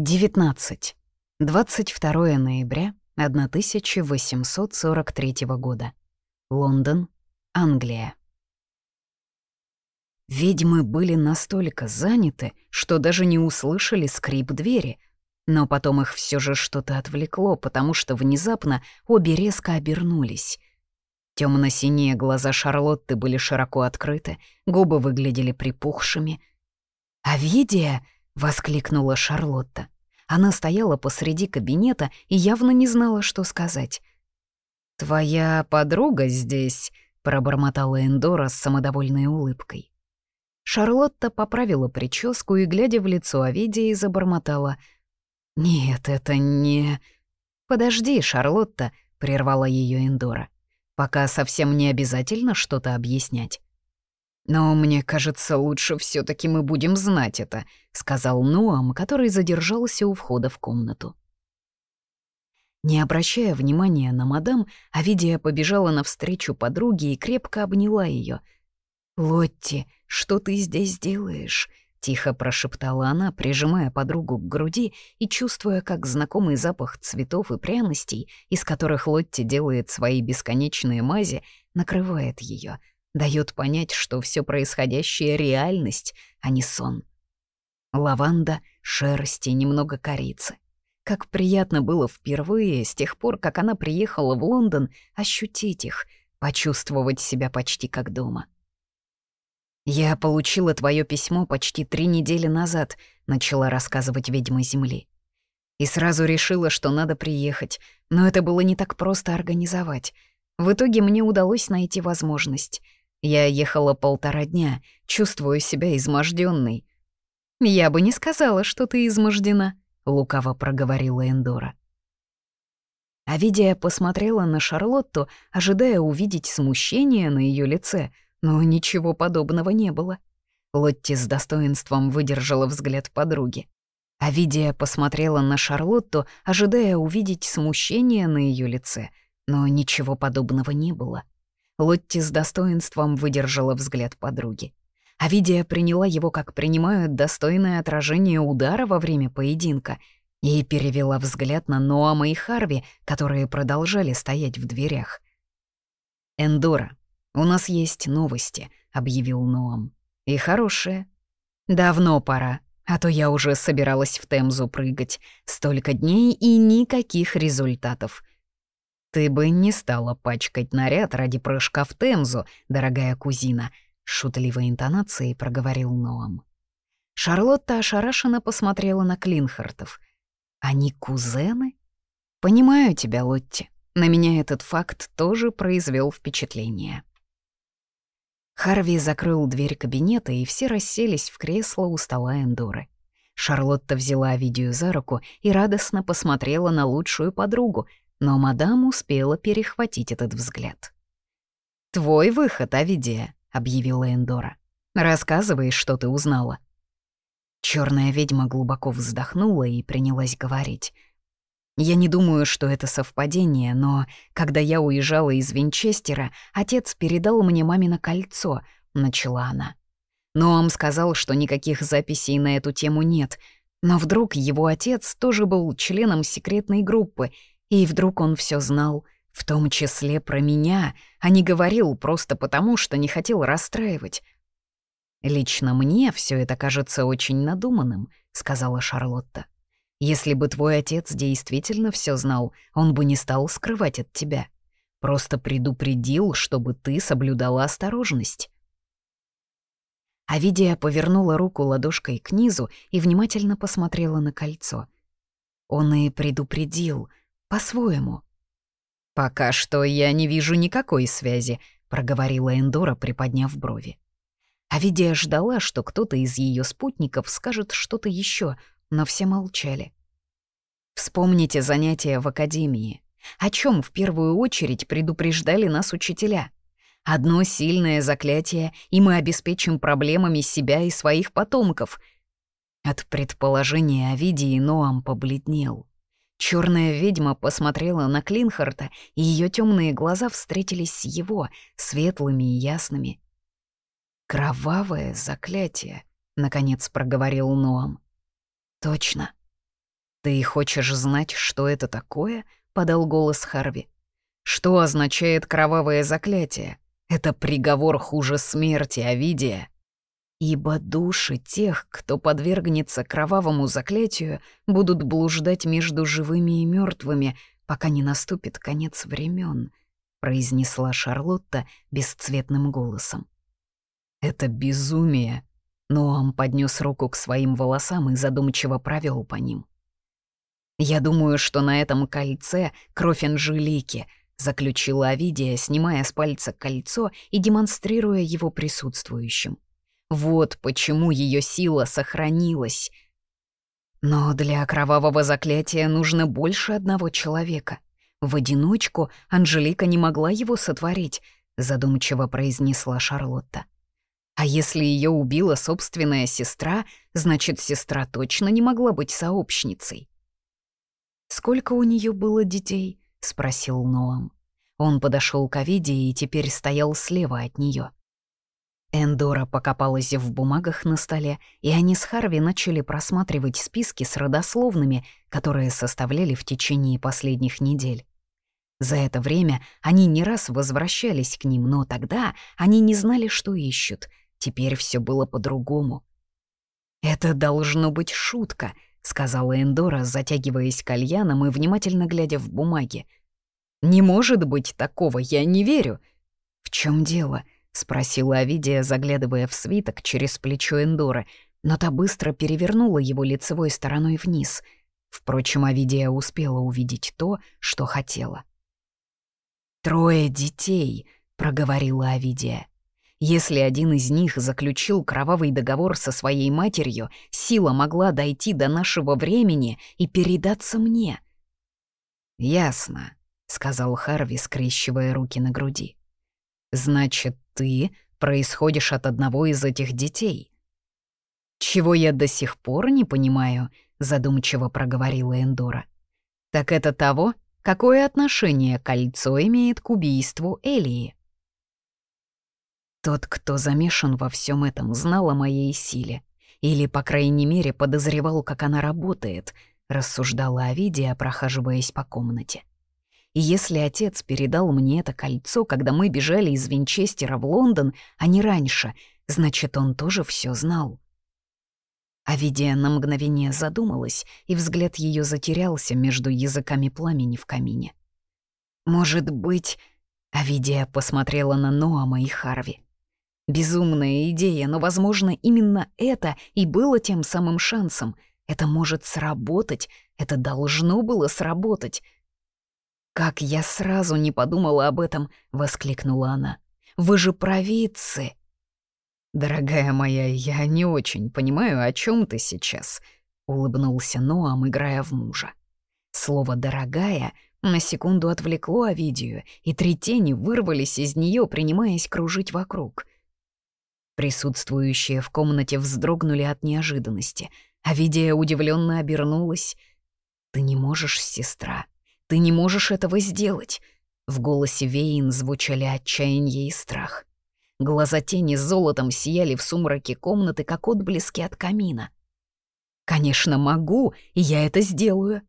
19. 22 ноября 1843 года. Лондон, Англия. Ведьмы были настолько заняты, что даже не услышали скрип двери, но потом их все же что-то отвлекло, потому что внезапно обе резко обернулись. Темно-синие глаза Шарлотты были широко открыты, губы выглядели припухшими. «Авидия!» Воскликнула Шарлотта. Она стояла посреди кабинета и явно не знала, что сказать. «Твоя подруга здесь», — пробормотала Эндора с самодовольной улыбкой. Шарлотта поправила прическу и, глядя в лицо Овидии, забормотала. «Нет, это не...» «Подожди, Шарлотта», — прервала ее Эндора. «Пока совсем не обязательно что-то объяснять. «Но мне кажется, лучше все таки мы будем знать это», — сказал Ноам, который задержался у входа в комнату. Не обращая внимания на мадам, Авидия побежала навстречу подруге и крепко обняла ее. «Лотти, что ты здесь делаешь?» — тихо прошептала она, прижимая подругу к груди и чувствуя, как знакомый запах цветов и пряностей, из которых Лотти делает свои бесконечные мази, накрывает ее — дает понять, что все происходящее — реальность, а не сон. Лаванда, шерсть и немного корицы. Как приятно было впервые, с тех пор, как она приехала в Лондон, ощутить их, почувствовать себя почти как дома. «Я получила твое письмо почти три недели назад», — начала рассказывать ведьма Земли. И сразу решила, что надо приехать, но это было не так просто организовать. В итоге мне удалось найти возможность — я ехала полтора дня, чувствую себя изможденной. «Я бы не сказала, что ты измождена», — лукаво проговорила Эндора. Авидия посмотрела на Шарлотту, ожидая увидеть смущение на ее лице, но ничего подобного не было. Лотти с достоинством выдержала взгляд подруги. Авидия посмотрела на Шарлотту, ожидая увидеть смущение на ее лице, но ничего подобного не было. Лотти с достоинством выдержала взгляд подруги. Авидия приняла его, как принимают достойное отражение удара во время поединка, и перевела взгляд на Ноама и Харви, которые продолжали стоять в дверях. «Эндора, у нас есть новости», — объявил Ноам. «И хорошие. Давно пора, а то я уже собиралась в Темзу прыгать. Столько дней и никаких результатов. «Ты бы не стала пачкать наряд ради прыжка в Темзу, дорогая кузина», — шутливой интонацией проговорил Ноам. Шарлотта ошарашенно посмотрела на Клинхартов. «Они кузены?» «Понимаю тебя, Лотти. На меня этот факт тоже произвел впечатление». Харви закрыл дверь кабинета, и все расселись в кресло у стола Эндоры. Шарлотта взяла Авидию за руку и радостно посмотрела на лучшую подругу, но мадам успела перехватить этот взгляд. «Твой выход, Авидия», — объявила Эндора. «Рассказывай, что ты узнала». Черная ведьма глубоко вздохнула и принялась говорить. «Я не думаю, что это совпадение, но когда я уезжала из Винчестера, отец передал мне мамино кольцо», — начала она. Но он сказал, что никаких записей на эту тему нет, но вдруг его отец тоже был членом секретной группы, и вдруг он все знал, в том числе про меня, а не говорил просто потому, что не хотел расстраивать. «Лично мне все это кажется очень надуманным», — сказала Шарлотта. «Если бы твой отец действительно все знал, он бы не стал скрывать от тебя. Просто предупредил, чтобы ты соблюдала осторожность». Авидия повернула руку ладошкой к низу и внимательно посмотрела на кольцо. Он и предупредил, по-своему. «Пока что я не вижу никакой связи», — проговорила Эндора, приподняв брови. Авидия ждала, что кто-то из ее спутников скажет что-то еще, но все молчали. Вспомните занятия в академии. О чем в первую очередь предупреждали нас учителя? Одно сильное заклятие, и мы обеспечим проблемами себя и своих потомков. От предположения Авидии Ноам побледнел. Черная ведьма посмотрела на Клинхарта, и ее темные глаза встретились с его, светлыми и ясными. «Кровавое заклятие», — наконец проговорил Ноам. «Точно. «Ты хочешь знать, что это такое?» — подал голос Харви. «Что означает кровавое заклятие? Это приговор хуже смерти, Овидия. Ибо души тех, кто подвергнется кровавому заклятию, будут блуждать между живыми и мертвыми, пока не наступит конец времен, произнесла Шарлотта бесцветным голосом. «Это безумие!» Ноам поднес руку к своим волосам и задумчиво провел по ним. «Я думаю, что на этом кольце кровь Анжелики», — заключила Авидия, снимая с пальца кольцо и демонстрируя его присутствующим. «Вот почему ее сила сохранилась». Но для кровавого заклятия нужно больше одного человека. В одиночку Анжелика не могла его сотворить, задумчиво произнесла Шарлотта. А если ее убила собственная сестра, значит, сестра точно не могла быть сообщницей. «Сколько у нее было детей?» — спросил Ноам. Он подошел к Авиде и теперь стоял слева от нее. Эндора покопалась в бумагах на столе, и они с Харви начали просматривать списки с родословными, которые составляли в течение последних недель. За это время они не раз возвращались к ним, но тогда они не знали, что ищут, Теперь все было по-другому. «Это должно быть шутка», — сказала Эндора, затягиваясь кальяном и внимательно глядя в бумаги. «Не может быть такого, я не верю». «В чем дело?» — спросила Авидия, заглядывая в свиток через плечо Эндоры, но та быстро перевернула его лицевой стороной вниз. Впрочем, Авидия успела увидеть то, что хотела. «Трое детей», — проговорила Авидия. Если один из них заключил кровавый договор со своей матерью, сила могла дойти до нашего времени и передаться мне. «Ясно», — сказал Харви, скрещивая руки на груди. «Значит, ты происходишь от одного из этих детей». «Чего я до сих пор не понимаю», — задумчиво проговорила Эндора. «Так это того, какое отношение кольцо имеет к убийству Элии?» Тот, кто замешан во всем этом, знал о моей силе. Или, по крайней мере, подозревал, как она работает, рассуждала Авидия, прохаживаясь по комнате. И если отец передал мне это кольцо, когда мы бежали из Винчестера в Лондон, а не раньше, значит, он тоже все знал. Авидия на мгновение задумалась, и взгляд ее затерялся между языками пламени в камине. «Может быть...» — Авидия посмотрела на Ноама и Харви. Безумная идея, но, возможно, именно это и было тем самым шансом. Это может сработать, это должно было сработать. «Как я сразу не подумала об этом!» — воскликнула она. «Вы же провидцы!» «Дорогая моя, я не очень понимаю, о чем ты сейчас», — улыбнулся Ноам, играя в мужа. Слово «дорогая» на секунду отвлекло Овидию, и три тени вырвались из нее, принимаясь кружить вокруг — Присутствующие в комнате вздрогнули от неожиданности, а Видия удивленно обернулась. «Ты не можешь, сестра, ты не можешь этого сделать!» В голосе Вейн звучали отчаяние и страх. Глаза тени золотом сияли в сумраке комнаты, как отблески от камина. «Конечно, могу, и я это сделаю!»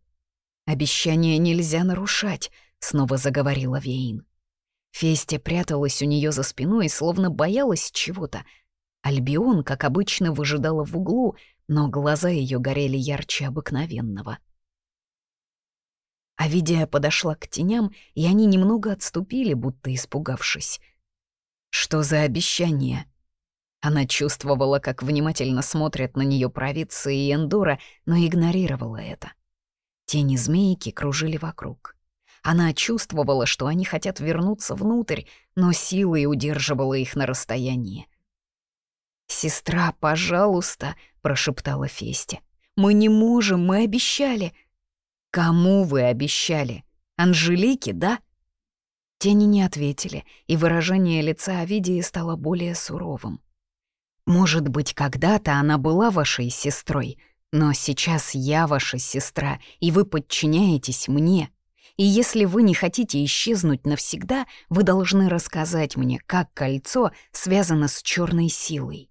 «Обещание нельзя нарушать», — снова заговорила Вейн. Фестя пряталась у нее за спиной, словно боялась чего-то. Альбион, как обычно, выжидала в углу, но глаза ее горели ярче обыкновенного. Авидия подошла к теням, и они немного отступили, будто испугавшись. «Что за обещание?» Она чувствовала, как внимательно смотрят на нее провидцы и Эндора, но игнорировала это. Тени змейки кружили вокруг. Она чувствовала, что они хотят вернуться внутрь, но силой удерживала их на расстоянии. «Сестра, пожалуйста», — прошептала Фести. «Мы не можем, мы обещали». «Кому вы обещали? Анжелике, да?» Тени не ответили, и выражение лица Овидии стало более суровым. «Может быть, когда-то она была вашей сестрой, но сейчас я ваша сестра, и вы подчиняетесь мне. И если вы не хотите исчезнуть навсегда, вы должны рассказать мне, как кольцо связано с черной силой.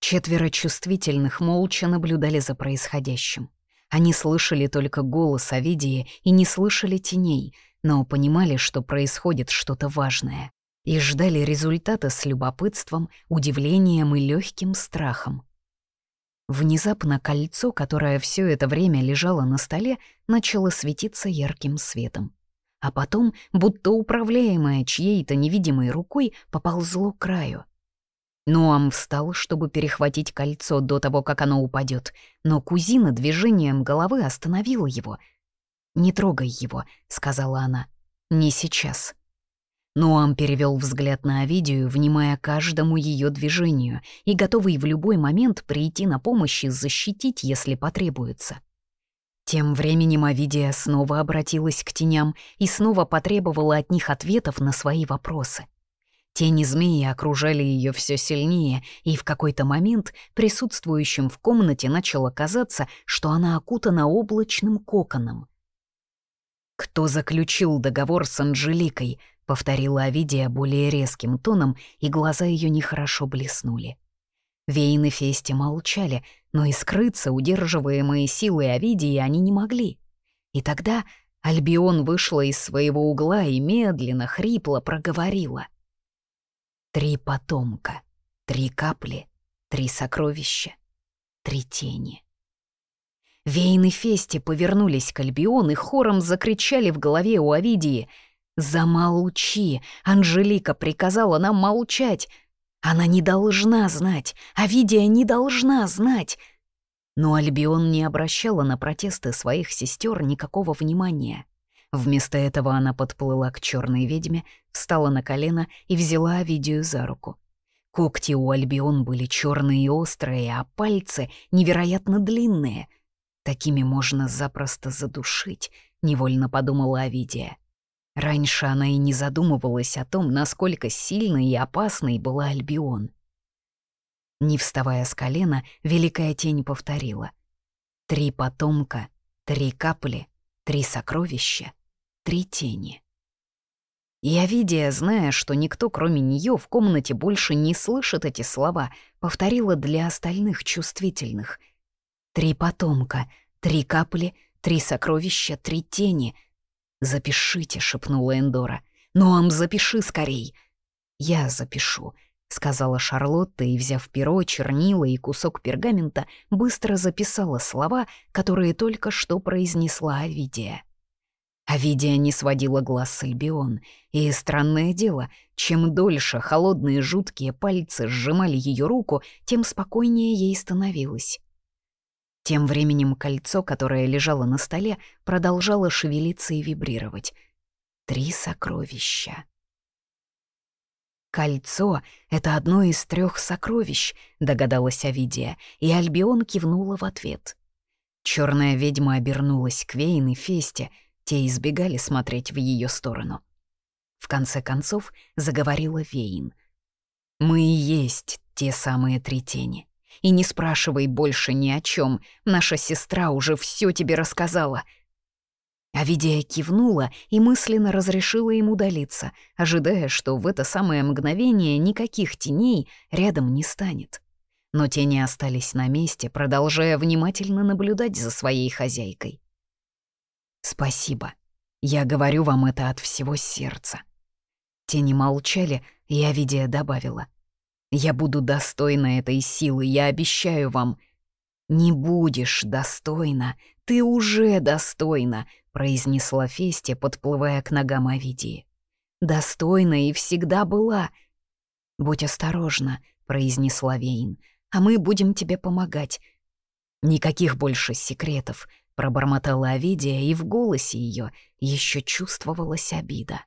Четверо чувствительных молча наблюдали за происходящим. Они слышали только голос Овидии и не слышали теней, но понимали, что происходит что-то важное, и ждали результата с любопытством, удивлением и легким страхом. Внезапно кольцо, которое все это время лежало на столе, начало светиться ярким светом. А потом, будто управляемое чьей-то невидимой рукой, поползло к краю. Нуам встал, чтобы перехватить кольцо до того, как оно упадет, но кузина движением головы остановила его. «Не трогай его», — сказала она. «Не сейчас». Нуам перевел взгляд на Овидию, внимая каждому ее движению и готовый в любой момент прийти на помощь и защитить, если потребуется. Тем временем Овидия снова обратилась к теням и снова потребовала от них ответов на свои вопросы. Тени змеи окружали ее все сильнее, и в какой-то момент присутствующим в комнате начало казаться, что она окутана облачным коконом. «Кто заключил договор с Анжеликой?» — повторила Авидия более резким тоном, и глаза ее нехорошо блеснули. Вейн и Фести молчали, но и скрыться, удерживаемые силой Авидии, они не могли. И тогда Альбион вышла из своего угла и медленно, хрипло проговорила. «Три потомка, три капли, три сокровища, три тени». Вейн и Фести повернулись к Альбион и хором закричали в голове у Авидии — «Замолчи! Анжелика приказала нам молчать! Она не должна знать! Авидия не должна знать!» Но Альбион не обращала на протесты своих сестер никакого внимания. Вместо этого она подплыла к черной ведьме, встала на колено и взяла Авидию за руку. Когти у Альбион были черные и острые, а пальцы невероятно длинные. Такими можно запросто задушить, невольно подумала Авидия. Раньше она и не задумывалась о том, насколько сильной и опасной была Альбион. Не вставая с колена, Великая Тень повторила. «Три потомка, три капли, три сокровища, три тени». И Овидия, зная, что никто, кроме нее, в комнате больше не слышит эти слова, повторила для остальных чувствительных. «Три потомка, три капли, три сокровища, три тени», «Запишите», — шепнула Эндора. «Ноам, запиши скорей!» «Я запишу», — сказала Шарлотта и, взяв перо, чернила и кусок пергамента, быстро записала слова, которые только что произнесла Авидия. Авидия не сводила глаз с Альбион, и, странное дело, чем дольше холодные жуткие пальцы сжимали ее руку, тем спокойнее ей становилось. Тем временем кольцо, которое лежало на столе, продолжало шевелиться и вибрировать. Три сокровища. «Кольцо — это одно из трех сокровищ», — догадалась Авидия, и Альбион кивнула в ответ. Черная ведьма обернулась к Вейн и Фесте, те избегали смотреть в ее сторону. В конце концов заговорила Вейн. «Мы и есть те самые три тени. И не спрашивай больше ни о чем. Наша сестра уже все тебе рассказала». Авидия кивнула и мысленно разрешила им удалиться, ожидая, что в это самое мгновение никаких теней рядом не станет. Но тени остались на месте, продолжая внимательно наблюдать за своей хозяйкой. «Спасибо. Я говорю вам это от всего сердца». Тени молчали, и Авидия добавила. Я буду достойна этой силы, я обещаю вам. Не будешь достойна, ты уже достойна, произнесла Фестия, подплывая к ногам Авидии. Достойна и всегда была. Будь осторожна, произнесла Вейн, а мы будем тебе помогать. Никаких больше секретов, пробормотала Авидия, и в голосе ее еще чувствовалась обида.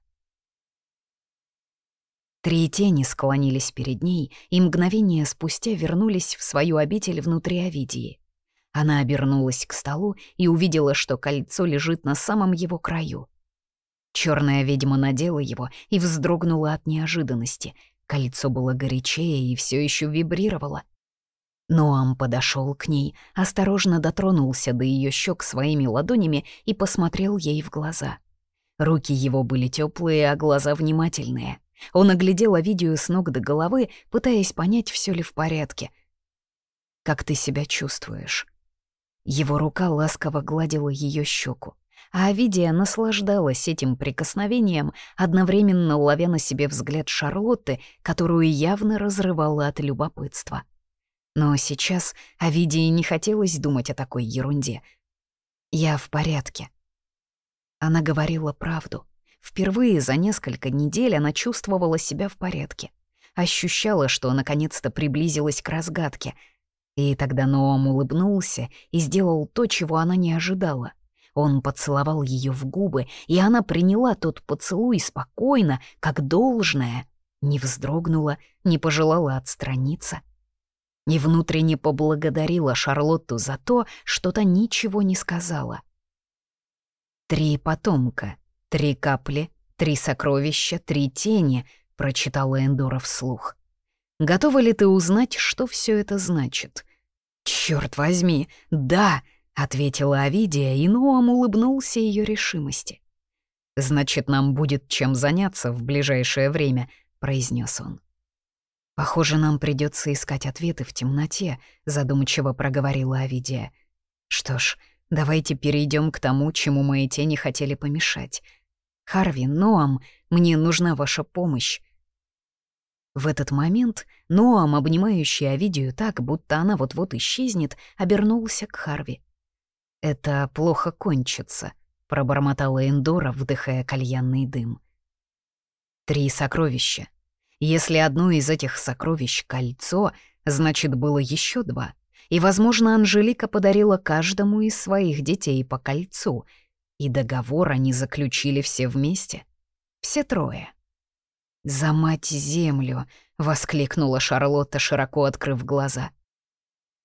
Три тени склонились перед ней и мгновение спустя вернулись в свою обитель внутри Овидии. Она обернулась к столу и увидела, что кольцо лежит на самом его краю. Черная ведьма надела его и вздрогнула от неожиданности. Кольцо было горячее и все еще вибрировало. Ноам подошел к ней, осторожно дотронулся до ее щек своими ладонями и посмотрел ей в глаза. Руки его были теплые, а глаза внимательные — он оглядел Овидию с ног до головы, пытаясь понять, все ли в порядке. «Как ты себя чувствуешь?» Его рука ласково гладила ее щеку, а Авидия наслаждалась этим прикосновением, одновременно ловя на себе взгляд Шарлотты, которую явно разрывала от любопытства. Но сейчас Авидии не хотелось думать о такой ерунде. «Я в порядке». Она говорила правду. Впервые за несколько недель она чувствовала себя в порядке. Ощущала, что наконец-то приблизилась к разгадке — и тогда Ноам улыбнулся и сделал то, чего она не ожидала. Он поцеловал ее в губы, и она приняла тот поцелуй спокойно, как должное, не вздрогнула, не пожелала отстраниться. И внутренне поблагодарила Шарлотту за то, что та ничего не сказала. «Три потомка, три капли, три сокровища, три тени», — прочитала Эндора вслух. Готова ли ты узнать, что все это значит? Черт возьми, да, ответила Авидия, и Ноам улыбнулся ее решимости. Значит, нам будет чем заняться в ближайшее время, произнес он. Похоже, нам придется искать ответы в темноте, задумчиво проговорила Авидия. Что ж, давайте перейдем к тому, чему мои тени хотели помешать. Харви, Ноам, мне нужна ваша помощь. В этот момент Ноам, обнимающий Овидию так, будто она вот-вот исчезнет, обернулся к Харви. «Это плохо кончится», — пробормотала Эндора, вдыхая кальянный дым. «Три сокровища. Если одно из этих сокровищ — кольцо, значит, было еще два. И, возможно, Анжелика подарила каждому из своих детей по кольцу, и договор они заключили все вместе. Все трое. «За мать землю!» — воскликнула Шарлотта, широко открыв глаза.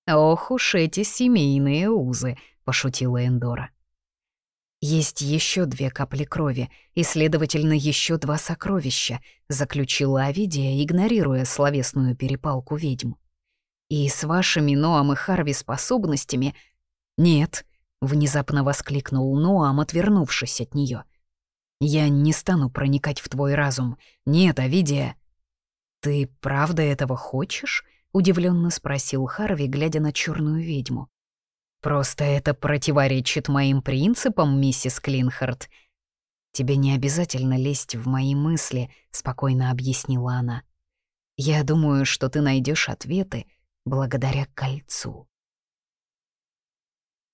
«Ох уж эти семейные узы!» — пошутила Эндора. «Есть еще две капли крови, и, следовательно, еще два сокровища», — заключила Авидия, игнорируя словесную перепалку ведьм. «И с вашими Ноам и Харви способностями...» «Нет», — внезапно воскликнул Ноам, отвернувшись от нее. Я не стану проникать в твой разум. Нет, Авидия». «Ты правда этого хочешь?» — удивленно спросил Харви, глядя на черную ведьму. «Просто это противоречит моим принципам, миссис Клинхард». «Тебе не обязательно лезть в мои мысли», — спокойно объяснила она. «Я думаю, что ты найдешь ответы благодаря кольцу».